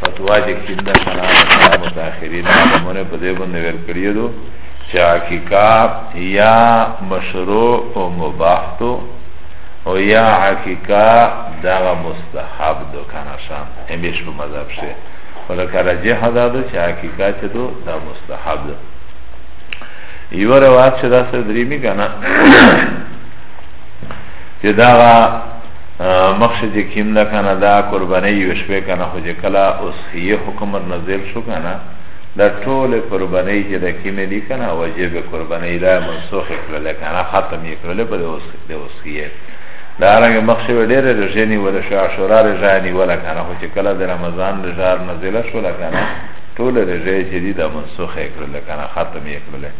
فتوا چې کیندا کنا متأخرین عالمونه په دې باندې ور کړی دو چې حقیقت یا مشروع او مباح تو او یا حقیقت دا مستحب دو کنا شان همیش په مذهب شه ولکه راجح دا دو چې حقیقت دو دا مستحب دو یو روایت چې دا سره درې می کنه چې دا مخشه چې کیم ده کنه دا قرباني یو شپه کنه خو چې کله اوس یې حکم نازل شو کنه دا ټول قرباني چې د کیم دي کنه واجب قرباني دا منسوخ کړل کنه ختم یې کړل په اوس د اوس یې دا رنګ مخشه ډېر رژنی ولا شعشورا رژانی ولا کنه خو چې کله د رمضان رژار نازل شو کنه ټوله رژه یې چې دي دا منسوخ یې کړله که نه ختم یې کړله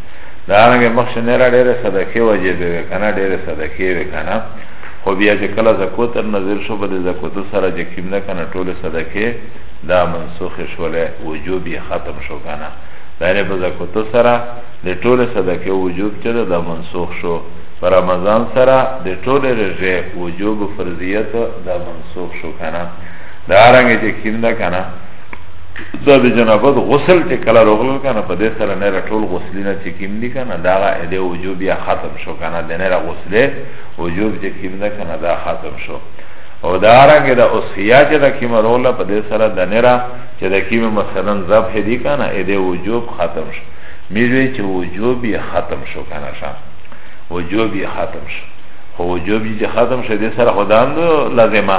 دارنګه مخش نه را ډېرې صدقې وجبې وې که نه ډېرې صدقې وې که نه خو بیا چې کله زکوت نظر شو په دې زکوتو سره چې کیم نه که نه ټولې صدقې دا منسوخې شولې وجوب یې ختم شو که نه دا یعنې په زکوتو سره د ټولې صدقې وجوب چې ده دا منسوخ شو په رمضان سره د ټولې رژې وجوب فرضیت دا منسوخ شو که نه دا رنګه چې کیم ده که نه دا د جنابت غسل چې کله رغلل کنه په دې سره نه ټول غسلینه چې کیم دي کنه دا د وجوب یا ختم شو کنه د نه غسله وجوب چې کیم ده کنه دا ختم شو او دا رنګ دا اوسیا چې دا کیم روله په دې سره د نه چې دا کیم مثلا ذبح دي کنه د وجوب ختم شو میږي چې وجوب یې ختم شو کنه شا وجوب یې ختم شو خو وجوب یې ختم شو د سره خداند لازمه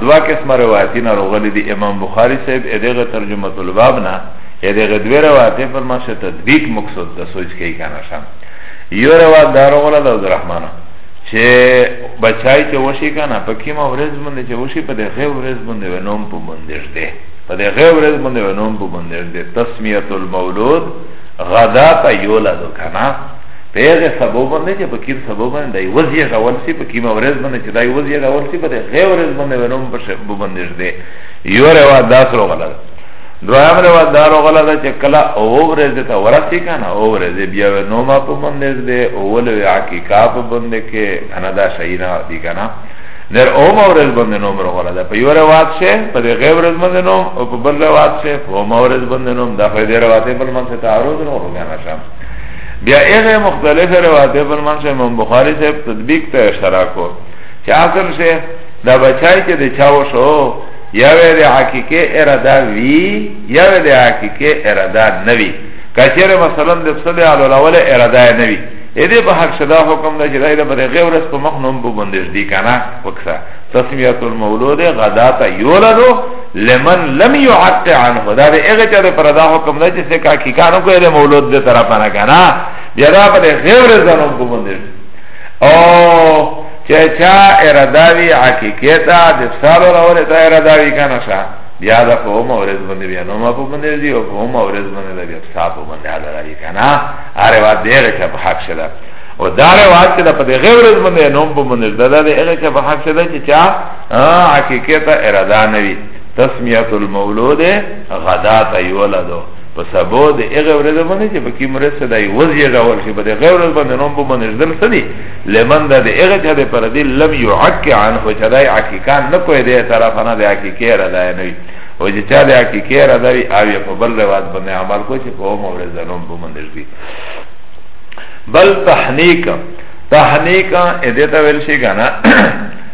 دوا قسم روایتی ناروغلی دی امام بخاری صاحب ادغه ترجمه الباب نه ادغه دوی روایتی فرما شه تدبیق مقصود ده سوچ کئی کانا شم یو روایت دارو غلا دا عبدالرحمنه چه بچای چه وشی کانا پا کیما ورز بنده چه وشی پا ده غیب ورز بنده و نوم پا بندش ده پا ده غیب ورز بنده و نوم پا بندش ده تسمیت المولود غدا تا یولا دو کانا په هغه سبب باندې چې په کیم سبب باندې دی وزیه غول سی په کیم اورز باندې چې دی وزیه غول سی په غیر اورز باندې ونوم په شب باندې دې یو روا داس رو غلط دویم روا دار غلط چې کلا اورز ته ورسی کنه اورز بیا ونوم په باندې دې اول وی عقیقا په باندې کې انا دا شی نه دی کنه در اوم اورز باندې نوم رو غلط په یو روا شه په غیر اورز باندې نوم او په بل روا شه په اوم اورز باندې نوم دا په دې روا ته بل منځ ته تعارض نه وګڼه بیا ایغه مختلف روایت پر منشه امام بخاری صاحب تطبیق ته اشاره کو چې اصل شه دا بچای چې د چاو شو یا وی د حقیقه اراده وی یا وی د حقیقه اراده نوی کچره مثلا د صد علی الاول اراده نوی اې دې په حق صدا حکم نه چې دای د بده غیر اس په مخ نوم بندش دی کنه وکړه تسمیه المولود غدا ته یولدو لمن لم يعق عنه دا به هغه چا پر دا حکم نه چې څه کا کی کانو کوی له مولود دې طرف نه کنه بیا دا په غیر زنم کو باندې او چې چا اراده وی حقیقتا د سال راول ته اراده وی کنه شا بیا دا په مو ورځ باندې بیا نو ما په باندې دی او په مو ورځ باندې دا بیا صاحب باندې حاضر راځي کنه اره وا دې چې په حق شله او دا روایت چې په غیر زمونه نوم په منځ ده دا هغه چې په حق څه ده چې چا حقیقت اراده نوی تسمیت المولود غدا تا یولدو په سبو د هغه ورځ باندې چې پکې مرز صدا یې وزیه راول شي په هغه ورځ باندې نوم به باندې ځل سدي لمن د هغه چې د پر دې لم يعق عن هو چې دای حقیقت نه کوی دې طرف نه د حقیقت را دای نه او چې چا د حقیقت را دای او په بل روایت باندې عمل کوي چې په مو ورځ نوم به باندې ځي بل تحنیک تحنیک اې دې ته ویل شي کنه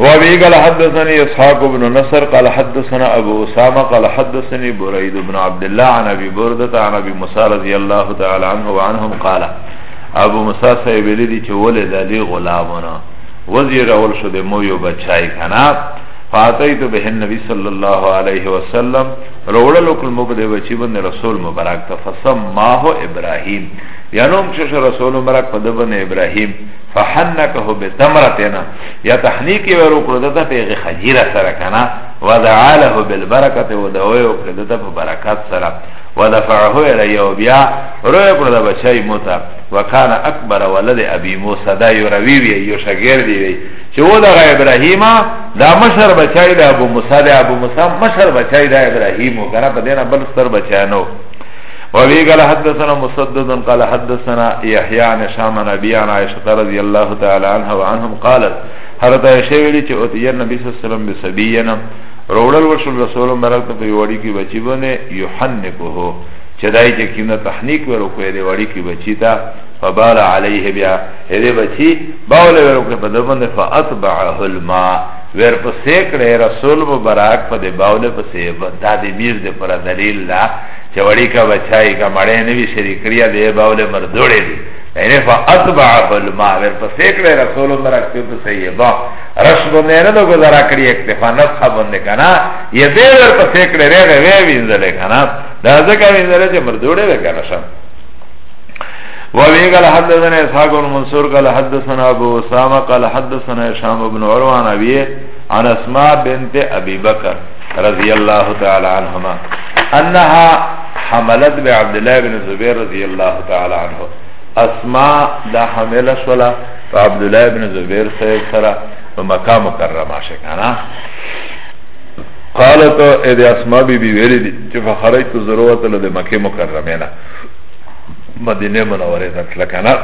وابي قال حدثني اسحاق بن نصر قال حدثنا ابو اسامه قال حدثني بريد بن عبد الله عن ابي برده عن ابي موسى رضي الله تعالى عنه وعنهم قال ابو موسى صاحب لدي چې ولد علي غلامنا وزير اول شو د مو یو بچای کنا فاتیت به النبي صلى الله عليه وسلم روړل کل مبد بچی بن رسول مبارک ته فسماه ابراهيم یانوم چې رسول مبارک په دبن ابراهيم فحنکه بتمرتنا یا تحنیک یې وروکړو دته په هغې خجیره سره که نه ودعا له بالبرکت و دعا یې وکړې دته په برکت سره ودفعه الی او بیا رو یې کړو د بچای مو ته وکان اکبر ولد ابي موسی دا یو روي وي یو شګیر دی وي چې و دغه ابراهیم دا مشر بچای د ابو موسی د ابو موسی مشر بچای د ابراهیم وکړه په دې نه بل ستر بچانو وابي قال حدثنا مسدد قال حدثنا يحيى عن شام عن ابي عن عائشه رضي الله تعالى عنها وعنهم قالت حضرت عائشه ویلی چې او تیر نبی صلی الله علیه وسلم بسبینا روړل ورسول رسول مبارک ته په وړي کې بچی باندې یحنکه چې دای چې کینه تحنیک ورو کوي دی وړي کې بچی تا فبال علیه بیا دې بچی باول ورو کې په دمن فاتبعه الماء ور په سیکړه رسول مبارک په دې باول په سیب د دې میر دې پر دلیل لا چه وڑی کا بچائی کا مڑی نوی شریک کریا دی باول مردوڑی دی یعنی فا اتبعه الماء ور پسیکڑی رسول مرک پیو پسیبا رش بنده ندو گذارا کری اکتفا نسخه بنده کنا یه بیر ور پسیکڑی ریغ وی وینزلی کنا دا ذکر وینزلی چه مردوڑی دی کنا شم وابي قال حدثنا اسحاق بن منصور قال حدثنا ابو اسامه قال حدثنا هشام بن عروه عن ابي عن اسماء بنت ابي بكر رضی اللہ تعالی عنہما انہا حملت بی عبداللہ بن زبیر رضی اللہ تعالی عنہ اسماء دا حمل شولا فا عبداللہ بن زبیر سید سرا فا مکہ مکرمہ شکانا قالت اید اسماء بی بی ویلی دی چی فا خرجت ضرورت لدی مکہ مکرمینا مدینه منوره تکل کنا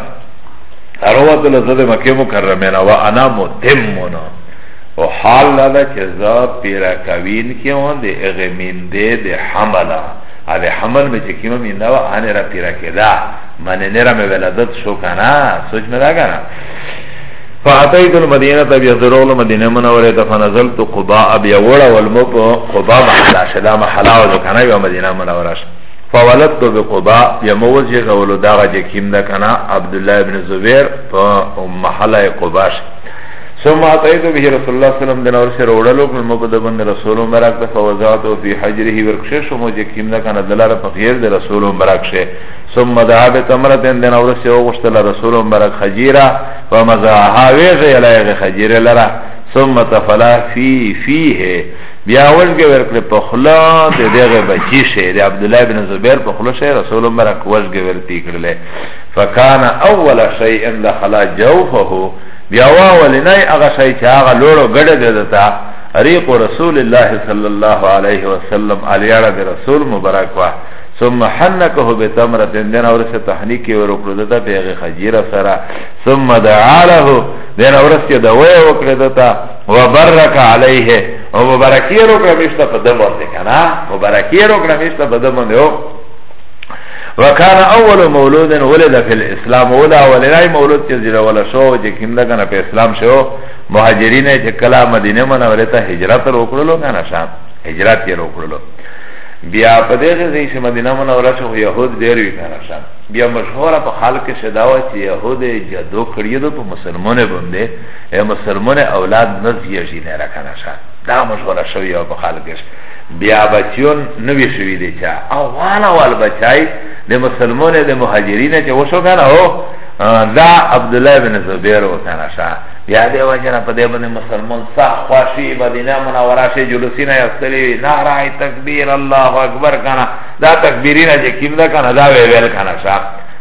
اروت لزد مکه مکرمه نا و انا متمنا او حال لده چه زا پیرا کوین که اون ده اغی مینده ده حملا اده حمل می چه کیما مینده و آنه را پیرا که ده منه نرا می ولدت شو کنا سوچ می ده کنا فاتیت المدینه تا بیا ضرور المدینه منوره تا فنزلت قباء بیا وڑا والمو پا قباء محلا شدا محلا و دکنا بیا مدینه منوره شد فولدت بقباء بیا موز جه غولو داغا جه کیم ده کنا عبدالله ابن زبیر پا محلا قباء شد ثم اتيت به رسول الله صلی الله علیه وسلم دنور سره وړلو په موږ د بند رسول مبارک ته فوزات او په حجره ورکشه شو مو چې کیم نه کنه دلار په غیر د رسول مبارک شه ثم دعا به تمرت دنور سره وغشتل رسول مبارک خجیره فمزعها ویغه یلایغه خجیره لره ثم تفلا فی فیه بیا ورګه ورکړه په خلا د دغه بچی شه د عبد الله بن زبیر په خلا شه رسول مبارک ورګه ورتی کړله فکان اول شیء دخل جوفه بیا واولنای هغه شای چې هغه لوړو ګډه دی دتا ریق رسول الله صلی الله علیه وسلم الیاړه د رسول مبارک وا ثم حنکه بتمره دین اورسه تحنیک ورکړه دتا پیغه خجیره سره ثم دعا له دین اورسه د وې وکړه دتا وبرک علیه او مبارکی ورکړه مشته په دمر دې کنه مبارکی ورکړه مشته په دمر دې وکان اول مولود ولد فی الاسلام ولا ولای مولود چې زیره ولا شو چې کیندا کنه په اسلام شو مهاجرین چې کلا مدینه منوره ته هجرت وکړلو کنه شام هجرت یې وکړلو بیا په دې ځای چې مدینه منوره شو يهود ډېر وی کنه شام بیا مشهور په خلک کې شداوه چې يهود جدو کړی دو په مسلمانې باندې اے مسلمان اولاد نزیه جنره کنه شام دا مشهور شوی په خلک کې بیا بچیون نوی شوی دی چا اول اول بچای د مسلمان د مهاجرین چې وشو کنه هو دا عبد الله بن زبیر و کنه شا بیا دی وجه نه په دې باندې مسلمان سا خواشي مدینه منوره شي جلوسینه یستلی نعره تکبیر الله اکبر کنه دا تکبیرینه چې کیم ده کنه دا ویل کنه شا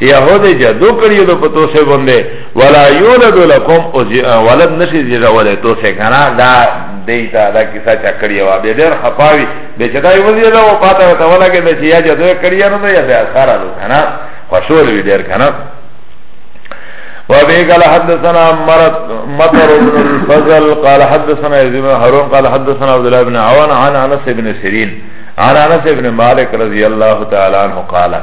چه یهود جدو کریو دو پتو سے بنده ولا یولد لکم ولد نشی زیجا ولی تو سے کنا دا دیتا دا کسا چا کریو بی دیر خفاوی بی چه دای وزی دا و پاتا ویتا ولا که دا چه یا جدو کریو نو یا بی اثارا دو کنا خوشول بی دیر کنا وابي قال حدثنا مرت مطر بن الفضل قال حدثنا يزيد بن هارون قال حدثنا عبد الله بن عوان عن انس بن سيرين عن انس بن مالك رضي الله تعالى عنه قال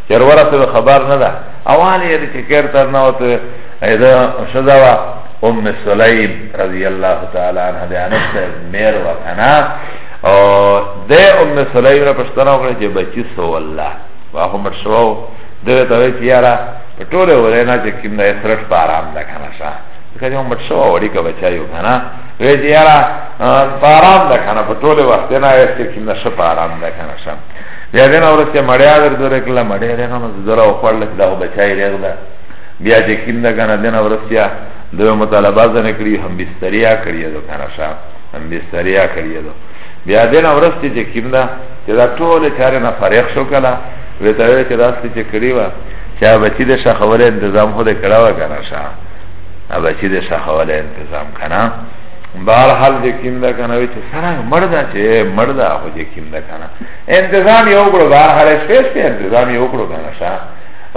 چر ورته خبر نه ده اوان یې چې کېر تر نه وته ایدا شدا وا ام سلیم رضی الله تعالی عنها د انس مېر وکنا او د ام سلیم را پښتنه وکړه چې بچی سو الله واه مر شو دغه ته وی یارا په ټوله ورنه چې کیم نه سرت په آرام ده کنه شا کله هم مر شو وړي کا بچایو کنه وی یارا په آرام ده کنه په ټوله وخت نه یې چې کیم نه شپ آرام ده کنه شا بیا دین اورس چې مړیا در دور کله مړیا دغه نو زرا او خړل چې دا بچای رغ ده بیا چې کیندا کنه دین اورس چې دوی مطالبه زنه کړی هم بستریا کړی دو کنه شا هم بستریا کړی دو بیا دین اورس چې کیندا چې دا ټول چاره نه فارغ شو کله وته وی چې داسې چې کړی و چې بچی د شخوله تنظیم خو دې کړه و کنه شا بچی د شخوله تنظیم کنه بهر حال چې کیندا کنه وی چې سره مردا چې مردا خو چې کیندا کنه انتظام یو کړو بهر حال شپې شپې انتظام یو کړو کنه شا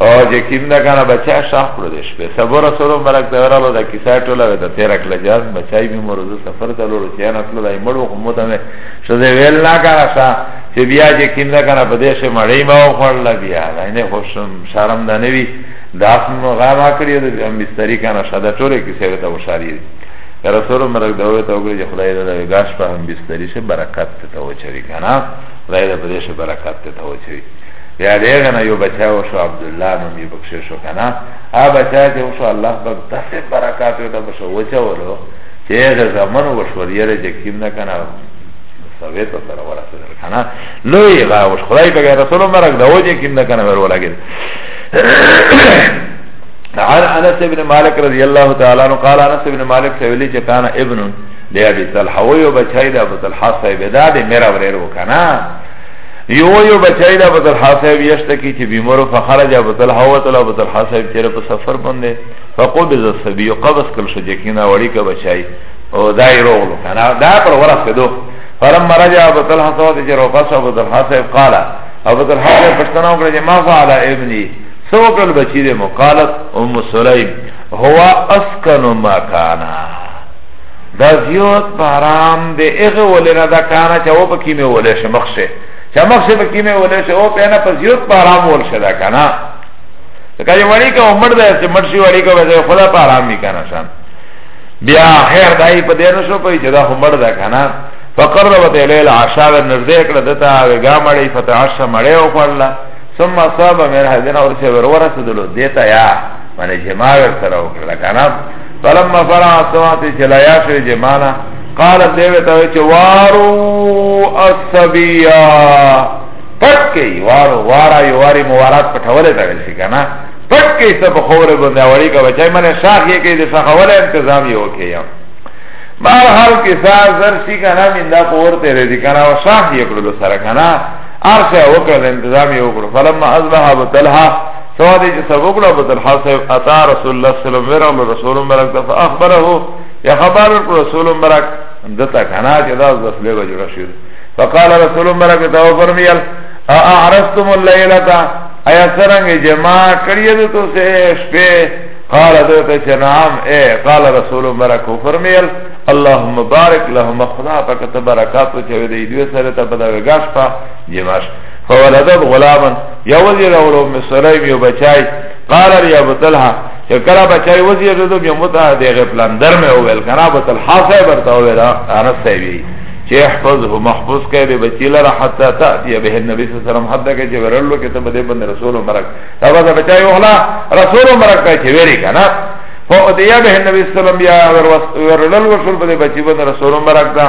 او چې کیم دا کنه بچا شاخ کړو دې شپې صبر رسول مبارک ته ورالو دا کیسه ټوله ده تیر کله جان بچای می مرزه سفر ته لورو چې نه تل دای مړو خو مته مې شو دې ویل نه کنه شا چې بیا چې کیم دا کنه په دې شه مړې ما خړل بیا نه خوشم شرم نه نوي دا هم غوا کړی د ام بستری کنه شا دا ټوله کیسه ته وشاري رسول مبارک دا وې ته وګړي خدای دې دا غاښ په ام بستری شه برکت ته وچوي کنه خدای دې په دې شي برکت ته وچوي بیا دېغه نه یو بچا وشو عبد الله نوم یې بخښه شو کنه ا بچا چې وشو الله پاک داسې برکات یې ته بشو وچولو چې هغه زمون وشو یې چې کیم نه کنه سوی ته سره ورسېدل کنه لوی غا وش خدای پاک رسول مرګ دا وجه کیم نه کنه ور ولاګل عن انس بن مالک رضی الله تعالی عنہ قال انس بن مالک سویلی چې کان ابن ده ابی طلحه و یو بچای ده ابو طلحه صاحب ده ده میرا وریرو کنا یو یو بچای ده ابو طلحه صاحب یشتا کی چه بیمورو فخرج ابو طلحه و طلحه ابو طلحه صاحب چیر پا سفر بنده فقبض السبی و قبض کل شجکینا وڑی که بچای او دای روغلو کنا ده پر ورس که دو فلم مرجع ابو طلحه صاحب چه روپاس ابو طلحه صاحب قالا ابو طلحه صاحب پشتنا اکره چه ما فعل ابنی سو کل بچی ده مقالت ام سلیم هو اسکن ما کانا دا زیوت بارام دې هغه ولنه دا کانا چې او پکې مې ولې شه مخشه چې مخشه پکې مې ولې شه او په نه په زیوت بارام ول شه دا کانا ځکه چې وړي کا عمر ده چې مرشي وړي کا وځي خدا په آرام می کنه شان بیا خیر دای په دې نه شو په جدا عمر ده کنه فقربت الیل عشاء نزدې کړه دته وګا مړی فتعش مړی او خړلا ثم صاب مر هذین اور سے ورور سدلو دیتا یا معنی جماع سره وکړه کنه فلما فرع السواتی چلایا شوی جمالا قال دیوی تاوی چه وارو السبیا پټ کئی وارو وارا یو واری موارات پټولی تاوی شی کنا پټ کئی سب خور بنده وڑی کا بچای منه شاخ یه کئی دی شاخولی انتظام یو کئی بار حال کسا زرشی کنا من دا قور تیره دی کنا و شاخ یه کلو سر کنا عرشه وکړه انتظام یو کړو فلما اصبح ابو طلحه سوا دی چه سبق لا بدل حاصل اتا رسول اللہ صلی اللہ علیہ وسلم ورغ من رسول مبرک دا فاخبره یا خبر ورکو رسول مبرک دتا کنا چه دا از دسلی بجرا شیر فقال رسول مبرک دا فرمیل اعرستم اللیلتا ایا سرنگ جمع کریدو تو سے شپے قال دوتا چه نعم اے قال رسول مبرک فرمیل اللهم بارک لهم خدا پاک تبرکات چه دی دوی سره ته بدوی گاش پا جمعش فولدت غلاما یا وزیر اولو مصریم یو بچای قال ریا بطلحا چه کرا بچای وزیر دو بیا متا دیغی پلاندر میں اویل کنا بطلحا صاحب ارتا اویل آنس صاحبی چه احفظه محفوظ که بی بچی لرا حتی تأتی به النبی صلی اللہ علیہ وسلم حتی که چه ورلو که تبا دی بند رسول مرک تبا دا بچای اولا رسول مرک که چه وری کنا فأتیا به النبی صلی اللہ علیہ وسلم بیا ورلو شل بده بچی بند رسول مرک دا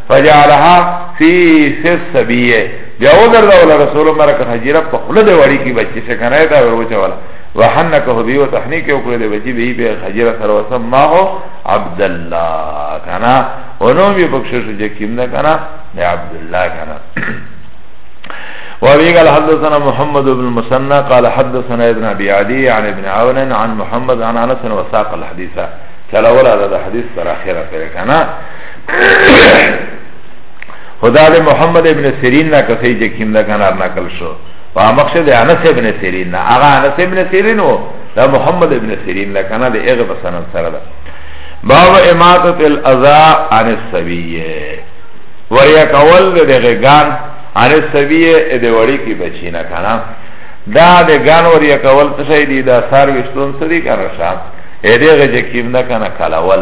فجعلها فی فی السبیه بیا ودر دولا رسول الله مرکه حجیره په خله دی وړي کی بچی څه کنه دا وروچه ولا وحنکه بیو تحنیک او کړی دی بچی به به حجیره سره وسم ما هو عبد الله کنا اونو می بخشش شو چې کیم نه کنا نه عبد الله کنا وابي قال حدثنا محمد بن المثنى قال حدثنا ابن ابي عدي عن ابن عون عن محمد عن انس وساق الحديث چلا ولا هذا حديث تر اخره پر کنا خدا دے محمد ابن سیرین نا کسی جے کم دا کنار نکل شو و مقصد انس ابن سیرین نا اغا انس ابن سیرین و دا محمد ابن سیرین نا کنا دے اغب سنن سر دا باب اماتت الازا عن السبیه وریا کول دے غگان عن السبیه دے وڑی کی بچی نا کنا دا دے گان وریا کول تشای دی دا سار وشتون سدی کنرشا ایده غجه کیم نا کنا کلاول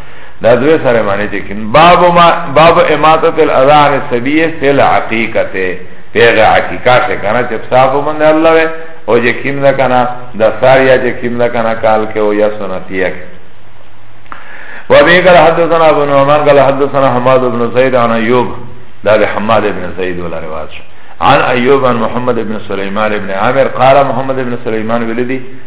دا دوی سره معنی چه کن باب, باب اماتت الاذان سبیه فی العقیقت پیغ عقیقا شه کنا چه پسافو منده اللہ وی او جه کم ده کنا دا ساریا جه کم ده کنا کال که او یا سنتیه که وابی قال حدثنا ابن عمان قال حدثنا حماد بن زید عن ایوب دا ده حماد بن زید ولا رواج عن ایوب عن محمد بن سلیمان بن عامر قال محمد بن سلیمان ولدی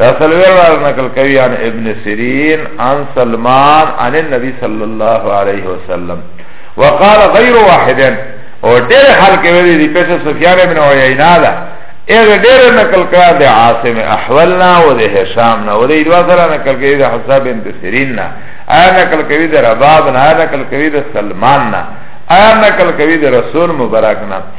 رسلویر والا نقل کوي عن ابن سیرین عن سلمان عن النبی صلی الله علیه وسلم وقال غیر واحدن او ډېر خلک ویلي دي پیسې سفیان ابن عیینا ده اغه ډېر نقل کړه د عاصم احولنا او د هشام نه او د ایدوا سره نقل کوي د حساب بن سیرین نه آیا نقل کوي د رباب نه آیا نقل کوي د سلمان نه آیا نقل کوي د رسول مبارک نه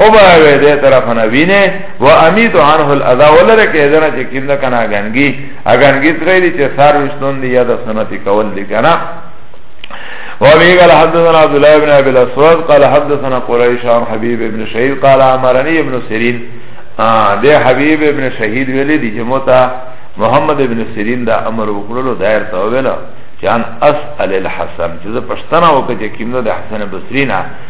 او با وی ده طرف نوینه و امیت عنه الاذا ولره که ازنا چه کم ده کنا اگنگی اگنگی تغیری چه سار وشتون دی یا ده سنتی کول دی کنا وابي قال حدثنا عبد الله بن ابي الاسود قال حدثنا قريش عن حبيب بن شهيد قال امرني ابن سيرين ده حبيب بن شهيد ویلی دی چې موتا محمد ابن سيرين دا امر وکړلو دایر ته ویلا جان اسال الحسن چې پښتنه وکړي چې کیمنه د حسن بصری نه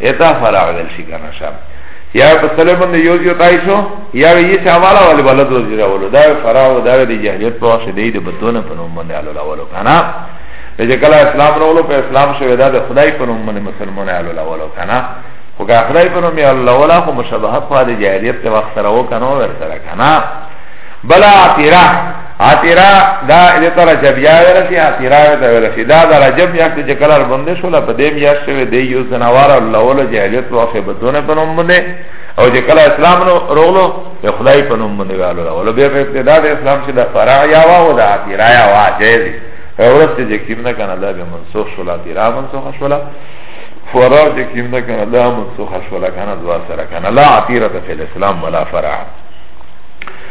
اتا فرا بدل شي کنه شام یا په سره باندې یو یو تای شو یا یې چې حواله ولې بلد وزیر اولو دا فرا او دا د جاهلیت په وخت دی د بدون په نوم باندې اولو اولو کنه چې کله اسلام راولو په اسلام شوی دا د خدای په نوم باندې مسلمان اولو اولو کنه خو که خدای په نوم اولو اولو خو مشابهت په د جاهلیت په وخت سره وکنه ور سره کنه بلا اعتراف عطیرا دا دې تر جبیا ورسی عطیرا ته ورسی دا دا رجب میاشت چې کلر باندې شو لا په دې میاشت شوی دی یو زنوار الله ول جاهلیت واخه بدونه په نوم باندې او چې کله اسلام نو رغلو په خدای په نوم باندې غالو ول به په ابتدا د اسلام چې دا فرع یا وا او دا عطیرا یا وا جاهز اورس چې کیم نه کنه دا به منسوخ شو لا عطیرا منسوخ شو لا فرع چې کیم نه کنه دا منسوخ شو لا کنه دوا سره کنه لا عطیرا فی الاسلام ولا فرع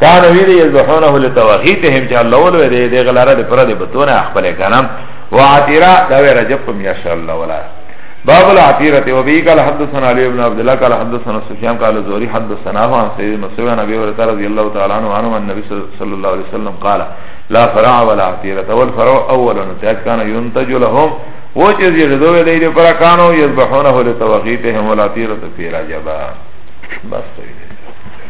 کانو وی دی یذبحونه لتوغیتهم چې الله ولوی دی دی غلاره دی پر دی بتونه خپل کنم وعتیرا دا وی رجب په میاشت الله ولا باب العتیرة وبی قال حدثنا علی بن عبد الله قال حدثنا سفیان قال زوری حدثنا عن سید مسعود عن ابي هريره رضی الله تعالی عنه عن النبي صلی الله علیه وسلم قال لا فرع ولا عتیرة والفرع اول نتاج كان ينتج لهم وہ چیز یہ دو لے دے پر کانو یذبحونه لتوغیتهم والعتیرة فی رجبا بس تو